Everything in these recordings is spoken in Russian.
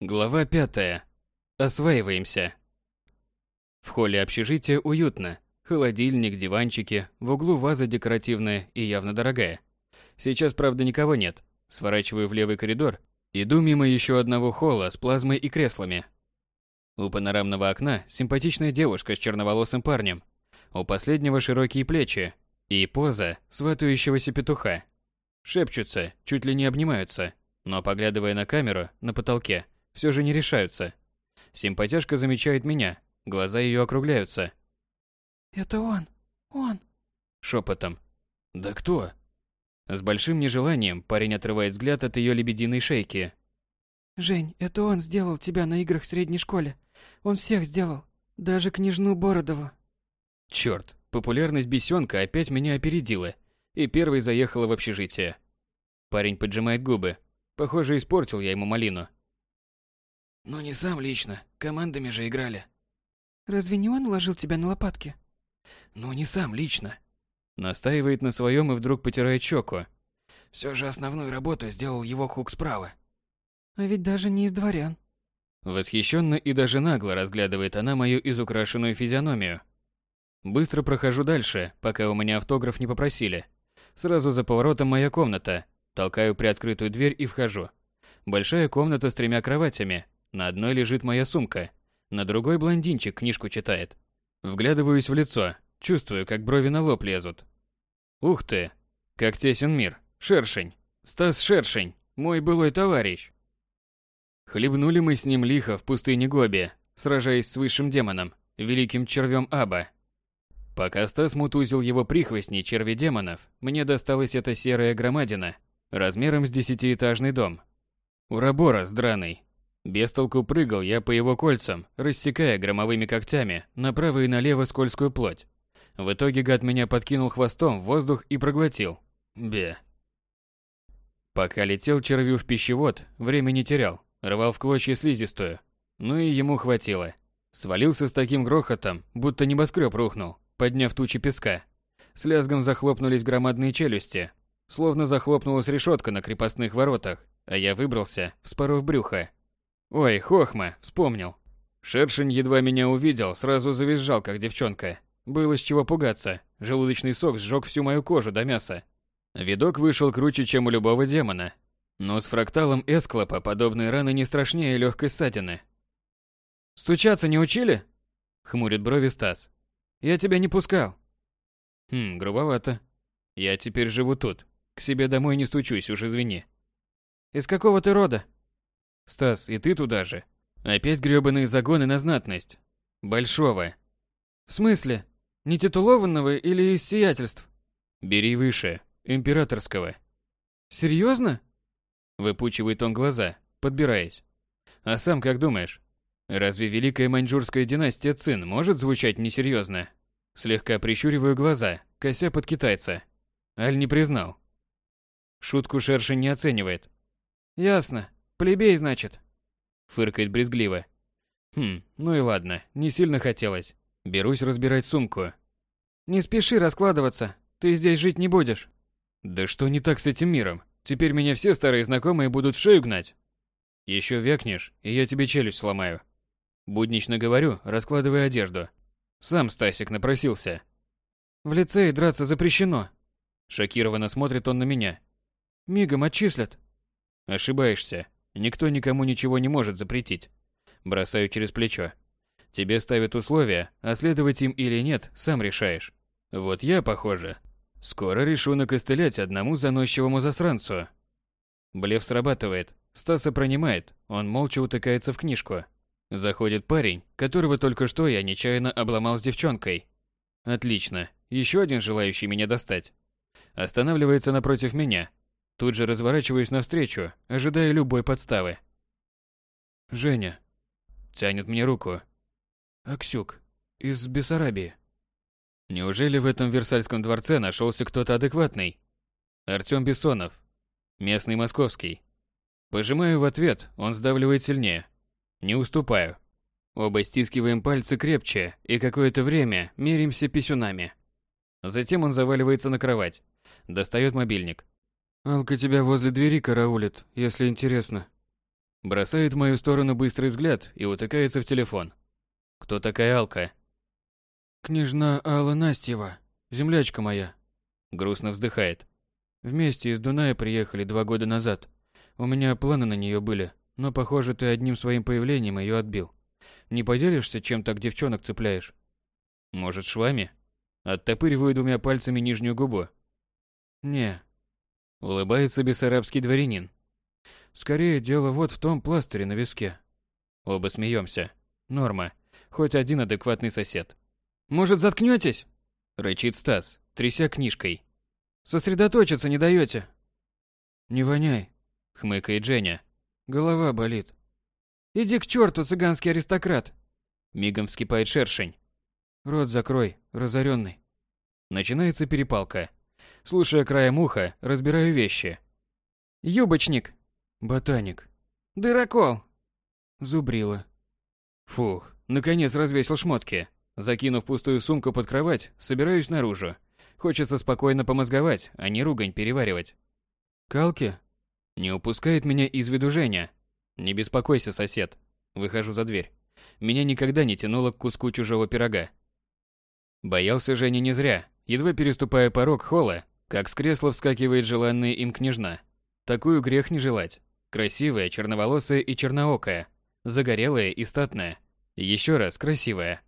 Глава пятая. Осваиваемся. В холле общежития уютно. Холодильник, диванчики, в углу ваза декоративная и явно дорогая. Сейчас, правда, никого нет. Сворачиваю в левый коридор, иду мимо еще одного холла с плазмой и креслами. У панорамного окна симпатичная девушка с черноволосым парнем. У последнего широкие плечи и поза сватающегося петуха. Шепчутся, чуть ли не обнимаются, но поглядывая на камеру на потолке, все же не решаются. Симпатяшка замечает меня, глаза ее округляются. «Это он, он!» Шепотом. «Да кто?» С большим нежеланием парень отрывает взгляд от ее лебединой шейки. «Жень, это он сделал тебя на играх в средней школе. Он всех сделал, даже княжну Бородову». Черт, популярность бесенка опять меня опередила и первой заехала в общежитие. Парень поджимает губы. Похоже, испортил я ему малину. Ну не сам лично, командами же играли. Разве не он уложил тебя на лопатки? Ну не сам лично. Настаивает на своем и вдруг потирает щеку. Все же основную работу сделал его хук справа. А ведь даже не из дворян. Восхищенно и даже нагло разглядывает она мою изукрашенную физиономию. Быстро прохожу дальше, пока у меня автограф не попросили. Сразу за поворотом моя комната. Толкаю приоткрытую дверь и вхожу. Большая комната с тремя кроватями, на одной лежит моя сумка, на другой блондинчик книжку читает. Вглядываюсь в лицо, чувствую, как брови на лоб лезут. Ух ты, как тесен мир. Шершень. Стас Шершень, мой былой товарищ. Хлебнули мы с ним лихо в пустыне Гоби, сражаясь с высшим демоном, великим червем Аба. Пока Стас мутузил его прихвостней черви демонов, мне досталась эта серая громадина, размером с десятиэтажный дом. Ураборос драный, без толку прыгал я по его кольцам, рассекая громовыми когтями направо и налево скользкую плоть. В итоге гад меня подкинул хвостом в воздух и проглотил. Бе. Пока летел червю в пищевод, время не терял, рвал в клочья слизистую. Ну и ему хватило. Свалился с таким грохотом, будто небоскреб рухнул, подняв тучи песка. С лязгом захлопнулись громадные челюсти, словно захлопнулась решетка на крепостных воротах, а я выбрался, вспоров брюхо, Ой, Хохма, вспомнил. Шершень едва меня увидел, сразу завизжал, как девчонка. Было с чего пугаться. Желудочный сок сжег всю мою кожу до мяса. Видок вышел круче, чем у любого демона. Но с фракталом Эсклопа подобные раны не страшнее легкой ссадины. «Стучаться не учили?» — хмурит брови Стас. «Я тебя не пускал». «Хм, грубовато. Я теперь живу тут. К себе домой не стучусь, уж извини». «Из какого ты рода?» Стас, и ты туда же. Опять грёбаные загоны на знатность. Большого. В смысле? Не титулованного или из сиятельств? Бери выше. Императорского. Серьезно? Выпучивает он глаза, подбираясь. А сам как думаешь? Разве великая маньчжурская династия Цин может звучать несерьезно? Слегка прищуриваю глаза, кося под китайца. Аль не признал. Шутку Шершень не оценивает. Ясно. Плебей, значит. Фыркает брезгливо. Хм, ну и ладно, не сильно хотелось. Берусь разбирать сумку. Не спеши раскладываться, ты здесь жить не будешь. Да что не так с этим миром? Теперь меня все старые знакомые будут в шею гнать. Еще векнешь, и я тебе челюсть сломаю. Буднично говорю, раскладывая одежду. Сам Стасик напросился. В лицее драться запрещено. Шокированно смотрит он на меня. Мигом отчислят. Ошибаешься. Никто никому ничего не может запретить. Бросаю через плечо. Тебе ставят условия, а следовать им или нет, сам решаешь. Вот я, похоже, скоро решу накостылять одному заносчивому засранцу. Блев срабатывает. Стаса пронимает, он молча утыкается в книжку. Заходит парень, которого только что я нечаянно обломал с девчонкой. Отлично, еще один желающий меня достать. Останавливается напротив меня, Тут же разворачиваюсь навстречу, ожидая любой подставы. «Женя». Тянет мне руку. «Аксюк. Из Бессарабии». Неужели в этом Версальском дворце нашелся кто-то адекватный? Артём Бессонов. Местный московский. Пожимаю в ответ, он сдавливает сильнее. Не уступаю. Оба стискиваем пальцы крепче и какое-то время меримся писюнами. Затем он заваливается на кровать. Достает мобильник. Алка тебя возле двери караулит, если интересно. Бросает в мою сторону быстрый взгляд и утыкается в телефон. Кто такая Алка? Княжна Алла Настева, землячка моя. Грустно вздыхает. Вместе из Дуная приехали два года назад. У меня планы на нее были, но, похоже, ты одним своим появлением ее отбил. Не поделишься, чем так девчонок цепляешь? Может, швами? Оттопыриваю двумя пальцами нижнюю губу. Не. Улыбается бессарабский дворянин. Скорее дело вот в том пластыре на виске. Оба смеемся. Норма. Хоть один адекватный сосед. Может, заткнетесь? Рычит Стас, тряся книжкой. Сосредоточиться не даете. Не воняй, хмыкает Женя. Голова болит. Иди к черту, цыганский аристократ. Мигом вскипает шершень. Рот закрой, разоренный. Начинается перепалка. Слушая краем уха, разбираю вещи. Юбочник. Ботаник. Дырокол. Зубрила. Фух, наконец развесил шмотки. Закинув пустую сумку под кровать, собираюсь наружу. Хочется спокойно помозговать, а не ругань переваривать. Калки? Не упускает меня из виду Женя. Не беспокойся, сосед. Выхожу за дверь. Меня никогда не тянуло к куску чужого пирога. Боялся Женя не зря. Едва переступая порог холла, как с кресла вскакивает желанная им княжна. Такую грех не желать. Красивая, черноволосая и черноокая. Загорелая и статная. Еще раз красивая.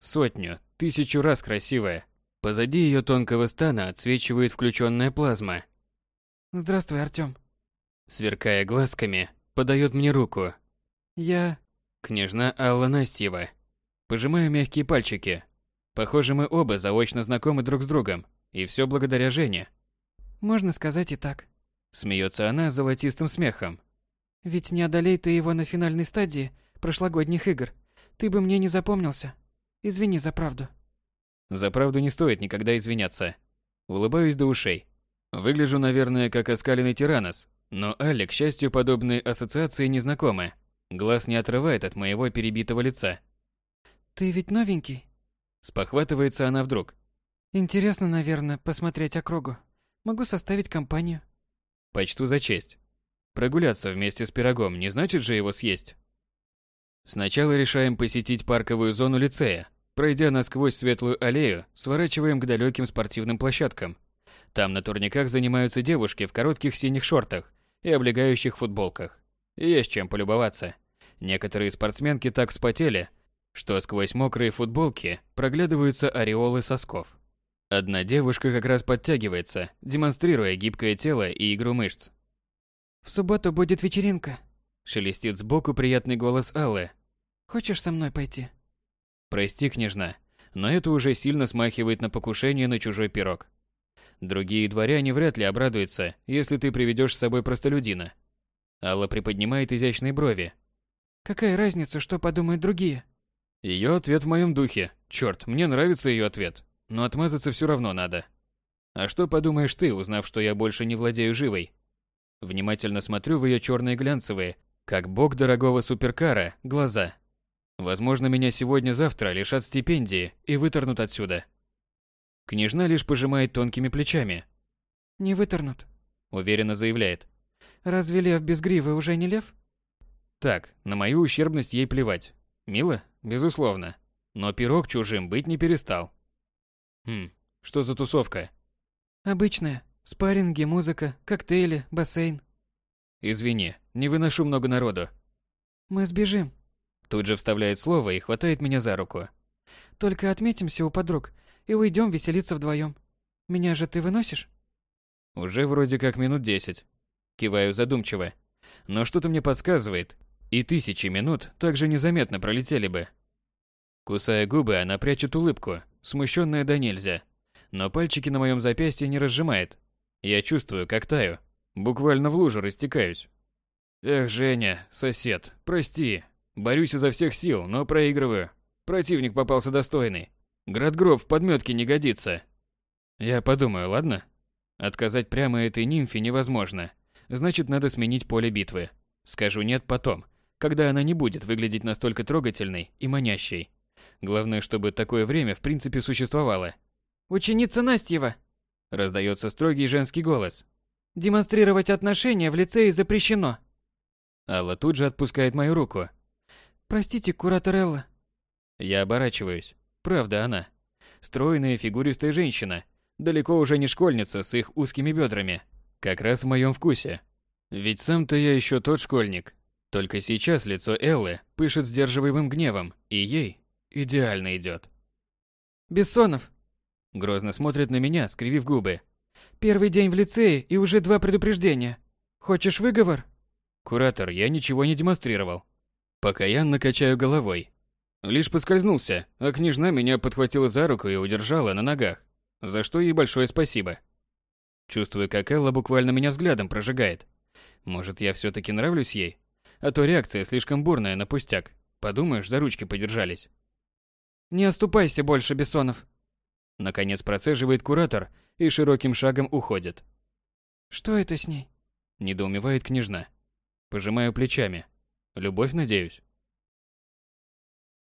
Сотню, тысячу раз красивая. Позади ее тонкого стана отсвечивает включенная плазма. Здравствуй, Артём. Сверкая глазками, подает мне руку. Я... Княжна Алла Настьева. Пожимаю мягкие пальчики. Похоже, мы оба заочно знакомы друг с другом. И все благодаря Жене. Можно сказать и так. Смеется она золотистым смехом. Ведь не одолей ты его на финальной стадии прошлогодних игр, ты бы мне не запомнился. Извини за правду. За правду не стоит никогда извиняться. Улыбаюсь до ушей. Выгляжу, наверное, как оскаленный тиранос, но Алле, к счастью, подобные ассоциации не знакомы. Глаз не отрывает от моего перебитого лица. «Ты ведь новенький?» Спохватывается она вдруг. «Интересно, наверное, посмотреть округу. Могу составить компанию». Почту за честь. Прогуляться вместе с пирогом не значит же его съесть. Сначала решаем посетить парковую зону лицея, Пройдя насквозь светлую аллею, сворачиваем к далеким спортивным площадкам. Там на турниках занимаются девушки в коротких синих шортах и облегающих футболках. Есть чем полюбоваться. Некоторые спортсменки так вспотели, что сквозь мокрые футболки проглядываются ореолы сосков. Одна девушка как раз подтягивается, демонстрируя гибкое тело и игру мышц. «В субботу будет вечеринка», — шелестит сбоку приятный голос Аллы. «Хочешь со мной пойти?» Прости, княжна, но это уже сильно смахивает на покушение на чужой пирог. Другие дворяне вряд ли обрадуются, если ты приведешь с собой простолюдина. Алла приподнимает изящные брови. Какая разница, что подумают другие? Ее ответ в моем духе. Черт, мне нравится ее ответ, но отмазаться все равно надо. А что подумаешь ты, узнав, что я больше не владею живой? Внимательно смотрю в ее черные глянцевые, как бог дорогого суперкара, глаза. Возможно, меня сегодня-завтра лишат стипендии и выторнут отсюда. Княжна лишь пожимает тонкими плечами. «Не выторнут», — уверенно заявляет. «Разве лев без гривы уже не лев?» Так, на мою ущербность ей плевать. Мило? Безусловно. Но пирог чужим быть не перестал. Хм, что за тусовка? Обычная. Спарринги, музыка, коктейли, бассейн. Извини, не выношу много народу. Мы сбежим. Тут же вставляет слово и хватает меня за руку. Только отметимся у подруг и уйдем веселиться вдвоем. Меня же ты выносишь? Уже вроде как минут десять. Киваю задумчиво. Но что-то мне подсказывает, и тысячи минут также незаметно пролетели бы. Кусая губы, она прячет улыбку, смущенная до нельзя. Но пальчики на моем запястье не разжимает. Я чувствую, как таю. Буквально в лужу растекаюсь. Эх, Женя, сосед, прости, Борюсь изо всех сил, но проигрываю. Противник попался достойный. Градгроб в подметке не годится. Я подумаю, ладно? Отказать прямо этой нимфе невозможно. Значит, надо сменить поле битвы. Скажу нет потом, когда она не будет выглядеть настолько трогательной и манящей. Главное, чтобы такое время в принципе существовало. «Ученица Настева!» Раздается строгий женский голос. «Демонстрировать отношения в лицее запрещено!» Алла тут же отпускает мою руку. Простите, куратор Элла. Я оборачиваюсь. Правда она. Стройная фигуристая женщина. Далеко уже не школьница с их узкими бедрами. Как раз в моем вкусе. Ведь сам-то я еще тот школьник. Только сейчас лицо Эллы пышет сдерживаемым гневом, и ей идеально идет. Бессонов. Грозно смотрит на меня, скривив губы. Первый день в лицее и уже два предупреждения. Хочешь выговор? Куратор, я ничего не демонстрировал. Покаянно качаю головой. Лишь поскользнулся, а княжна меня подхватила за руку и удержала на ногах, за что ей большое спасибо. Чувствую, как Элла буквально меня взглядом прожигает. Может, я все таки нравлюсь ей? А то реакция слишком бурная на пустяк. Подумаешь, за ручки подержались. Не оступайся больше, Бессонов. Наконец процеживает куратор и широким шагом уходит. Что это с ней? Недоумевает княжна. Пожимаю плечами. Любовь, надеюсь.